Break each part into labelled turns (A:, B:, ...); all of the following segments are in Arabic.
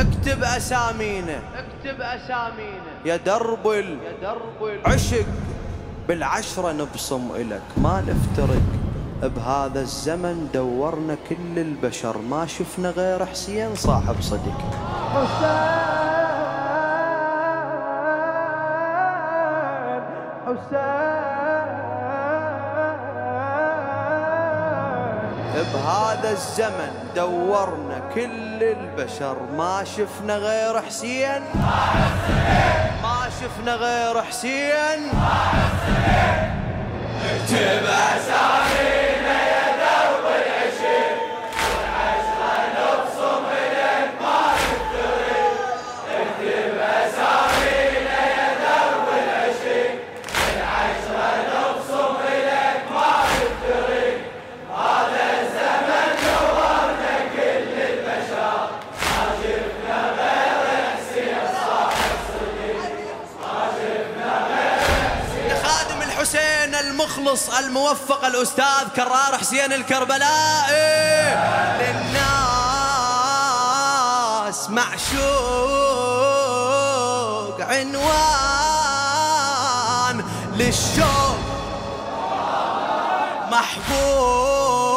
A: اكتب أسامينا.
B: اكتب أسامينا.
A: يا درب ال...
B: يا درب
A: عشق. بالعشرة نبصم إلك ما نفترق. بهذا الزمن دورنا كل البشر ما شفنا غير حسين صاحب صدق بهذا الزمن دورنا كل البشر. ما شفنا غير حسين؟ ما شفنا غير حسين؟
C: اكتب اسامينا
A: المخلص الموفق الأستاذ كرار حسين الكربلائي. للناس معشوق عنوان للشوق محبوب.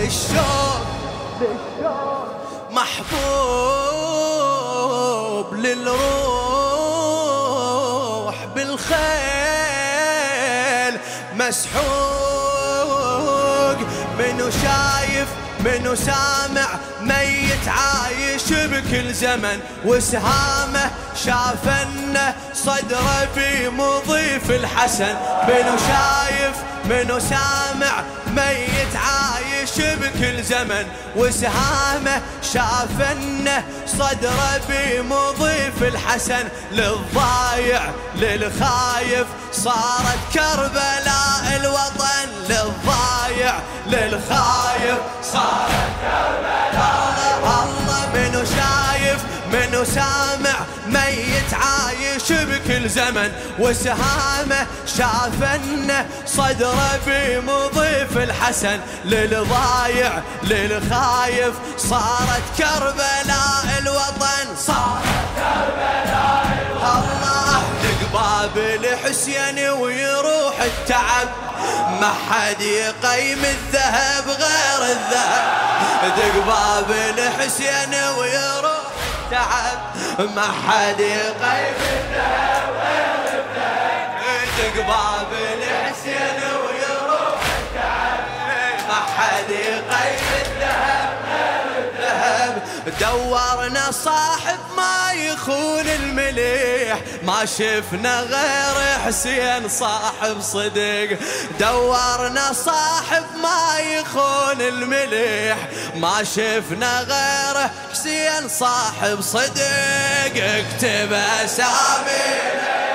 A: للشوق محبوب للروح بالخيل. مسحوق. منو شايف؟ منو سامع؟ ميت عايش بكل زمن وسهامه. شاف انه صدره في مضيف الحسن. منو شايف؟ منو سامع؟ ميت عايش بكل زمن وسهامه شاف انه صدره بمضيف الحسن. للضايع للخايف صارت كربلاء الوطن. للضايع للخايف صارت كربلاء الله منو شايف منو سامع ميت عايش بكل زمن وسهامه شاف انه صدره بمضيف الحسن. للضايع للخايف صارت كربلاء الوطن. صارت كربلاء الوطن. الله لقباب الحسين ويروح التعب. ما حد يقيم الذهب غير الذهب. دق الحسين ويروح التعب ما حد يقيم الذهب غير الذهب دورنا صاحب ما يخون المليح ما شفنا غير حسين صاحب صدق دورنا صاحب ما يخون المليح ما شفنا غير حسين صاحب صدق اكتب أسامينا.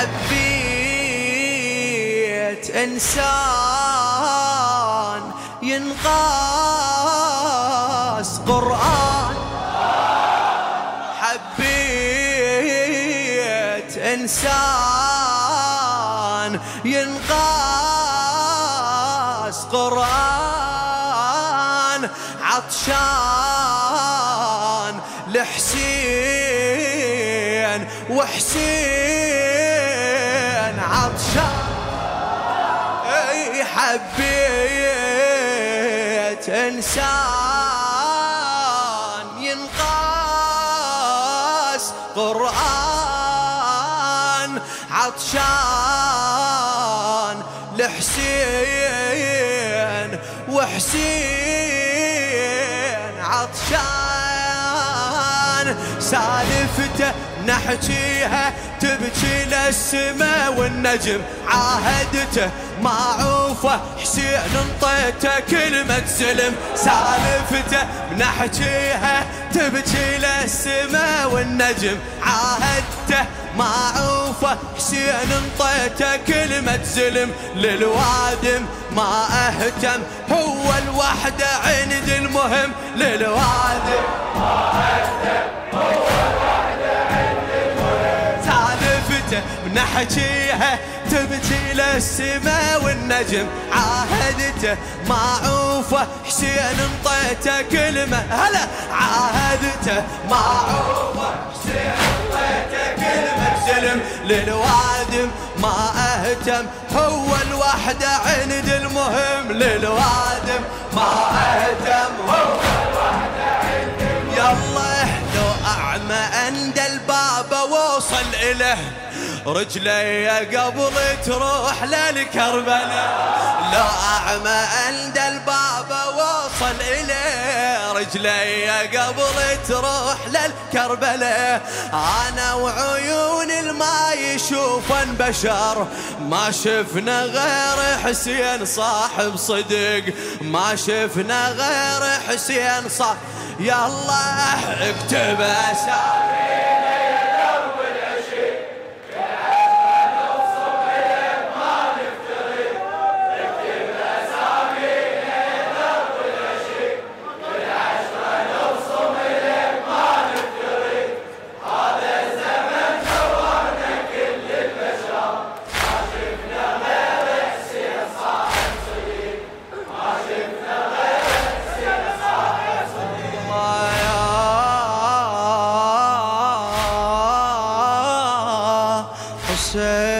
A: حبيت إنسان ينقاس قرآن. حبيت إنسان ينقاس قرآن. عطشان لحسين وحسين حبيت إنسان ينقاس قرآن عطشان لحسين وحسين عطشان سالفته نحكيها تبكي للسما والنجم عاهدته معوفه حسين انطيته كلمة سلم سالفته نحكيها تبكي للسما والنجم عاهدته معوفة حسين انطيته كلمة زلم للوادم ما اهتم. هو الوحدة عند المهم. للوادم ما اهتم. هو الوحدة سالفته بنحكيها تبكي للسما والنجم. عاهدته معوفة حسين انطيته كلمة. هلا عاهدته معوفة حسين انطيته كلمة. سلم للوادم ما أهتم. هو الوحدة عند المهم. للوادم ما أهتم. هو الوحدة عند المهم. يلا لو أعمى عند الباب. ووصل اله رجلي قبل تروح للكربلاء. لو أعمى عند الباب وصل إليه. رجلي قبل تروح للكربلاء. أنا وعيون الما يشوفن بشر ما شفنا غير حسين صاحب صدق. ما شفنا غير حسين صاحب يلا اكتب اسامينا حبيبي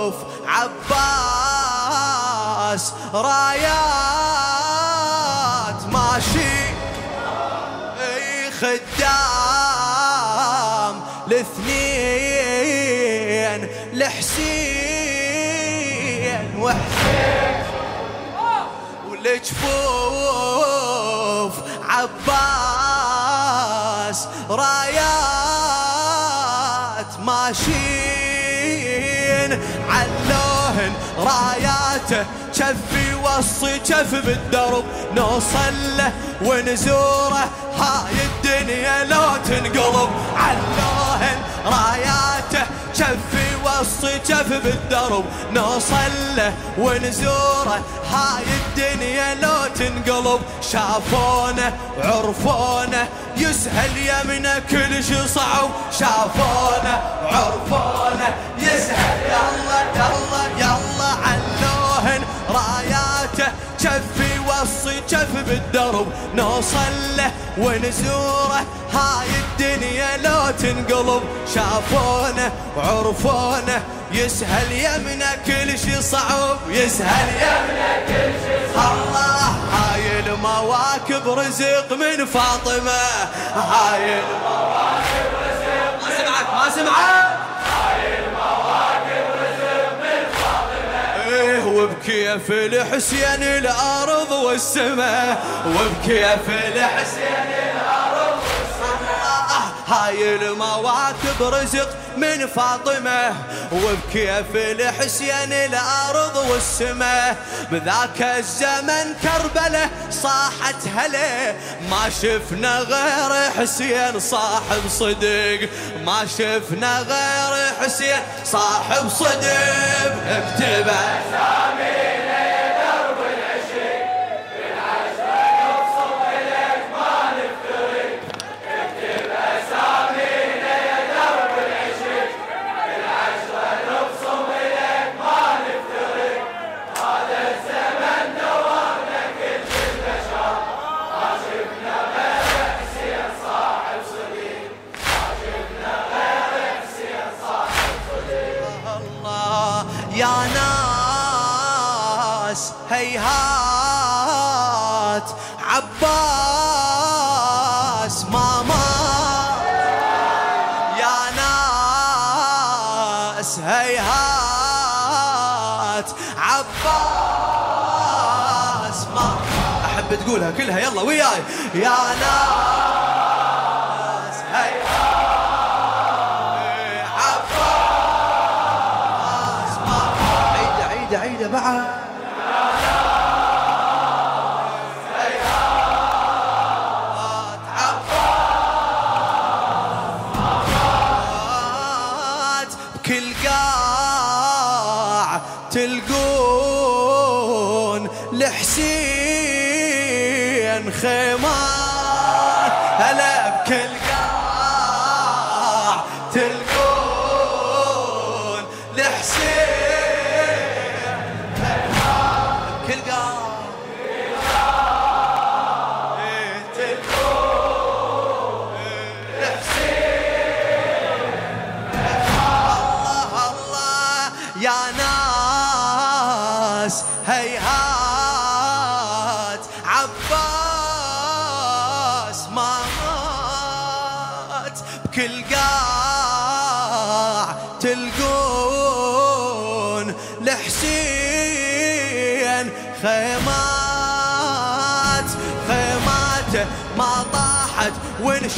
A: رايات ماشي. أي خدام الاثنين لحسين وحسين. الجفوف عباس رايات ماشين علوهن راياته كفي وصي كف بالدرب نوصل له ونزوره. هاي الدنيا لو تنقلب علوهن راياته جف بالدرب نوصل له ونزوره. هاي الدنيا لو تنقلب. شافونا وعرفونا يسهل يمنا كل شي صعب. شافونا وعرفونا يسهل. يلا يلا يلا علوهن راياته كف بالدرب نوصل له ونزوره؟ هاي الدنيا لو تنقلب. شافونا وعرفونا يسهل يمنا كل شي صعب يسهل يمنا كل شي صعب. الله هاي المواكب رزق من فاطمة. هاي المواكب رزق. ما سمعك ما سمعك وبكيف الحسين الأرض والسماء وبكيف الحسين الأرض والسماء. هاي المواكب رزق من فاطمة وبكيف الحسين الأرض والسماء. بذاك الزمن كربلة صاحت هلأ. ما شفنا غير حسين صاحب صدق. ما شفنا غير حسين صاحب صدق. اكتبه الله هيهات عباس ما مات يا ناس هيهات. عباس ما أحب تقولها كلها يلا وياي. يا ناس هيهات. بعد. لحسين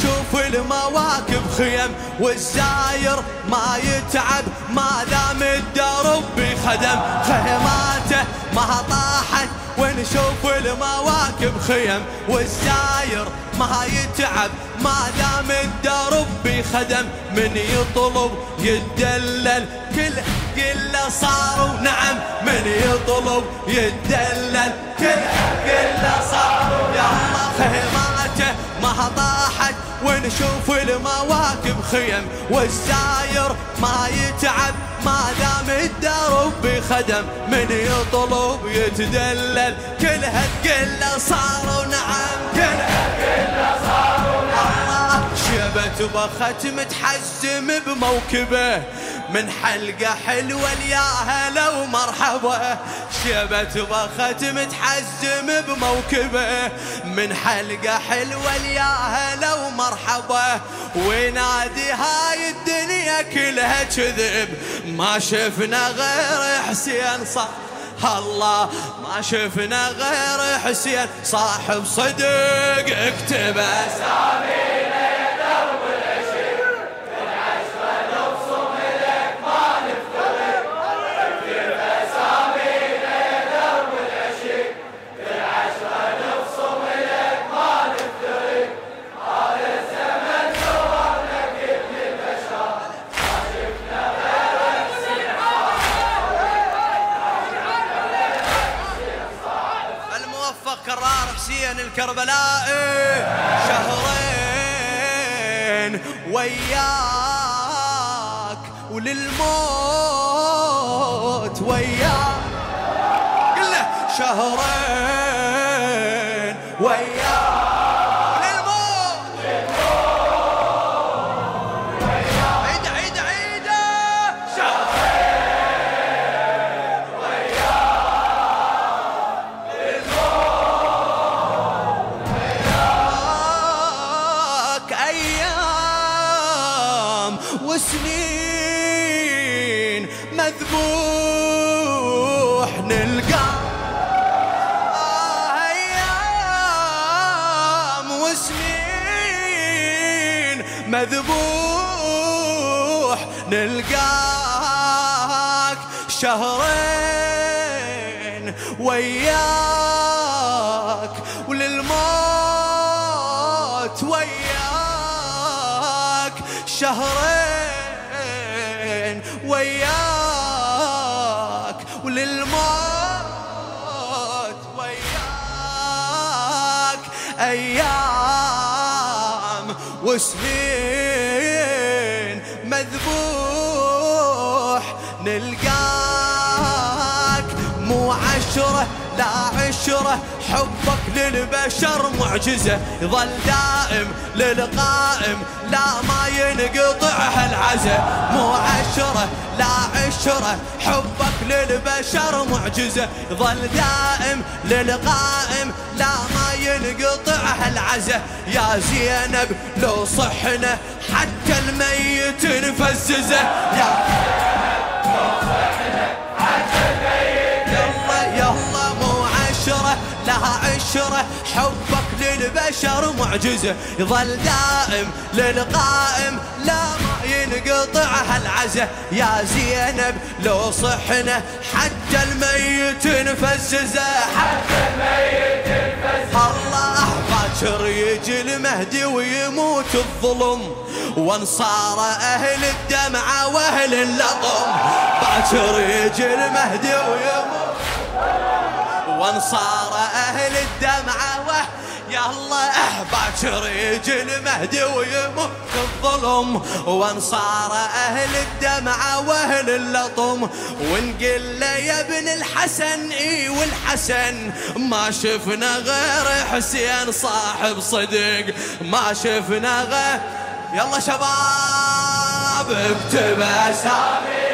A: ونشوف المواكب خيم والزاير ما يتعب ما دام الدرب بخدم. خيماته ما طاحت ونشوف المواكب خيم والزاير ما يتعب ما دام الدرب بخدم. من يطلب يتدلل كل كله صاروا نعم. من يطلب يتدلل كل كله صاروا يا الله خيماته ما طاحت ونشوف المواكب خيم والزاير ما يتعب ما دام الدرب بخدم من يطلب يتدلل. كلها تقله صاروا نعم كلها شبت بخت متحزم بموكبه من حلقة حلوة يا هلا ومرحبا شبت بخت متحزم بموكبه من حلقة حلوة يا هلا ومرحبا ونادي هاي الدنيا كلها كذب. ما شفنا غير حسين صح الله ما شفنا غير حسين صاحب صدق اكتبه. حسين الكربلائي شهرين وياك وللموت وياك. قل شهرين وياك. مذبوح نلقى. آه أيام وسنين مذبوح نلقاك. شهرين وياك. أيام وسنين مذبوح نلقاك مو عشرة لا عشرة. حبك للبشر معجزة يظل دائم للقائم لا ما ينقطع هالعزة. مو عشرة لا عشرة. حبك للبشر معجزة يظل دائم للقائم لا ما ينقطع هالعزة. يا زينب لو صحنا حتى الميت نفززه. يا لو صحنا حتى الميت يلا يلا مو عشرة لها عشرة. حبك للبشر معجزة. يظل دائم للقائم. لا ما ينقطع هالعزة يا زينب لو صحنا حتى الميت نفززه. حتى الميت نفززه. الله باكر يجي المهدي ويموت الظلم. وانصار أهل الدمعة وأهل اللطم. باكر يجي المهدي ويموت وانصار أهل الدمعة وه الله باكر يجي المهدي ويموت الظلم وانصار أهل الدمعة وأهل اللطم. ونقل له يا ابن الحسن إي والحسن ما شفنا غير حسين صاحب صدق ما شفنا غير يلا شباب اكتب اسامي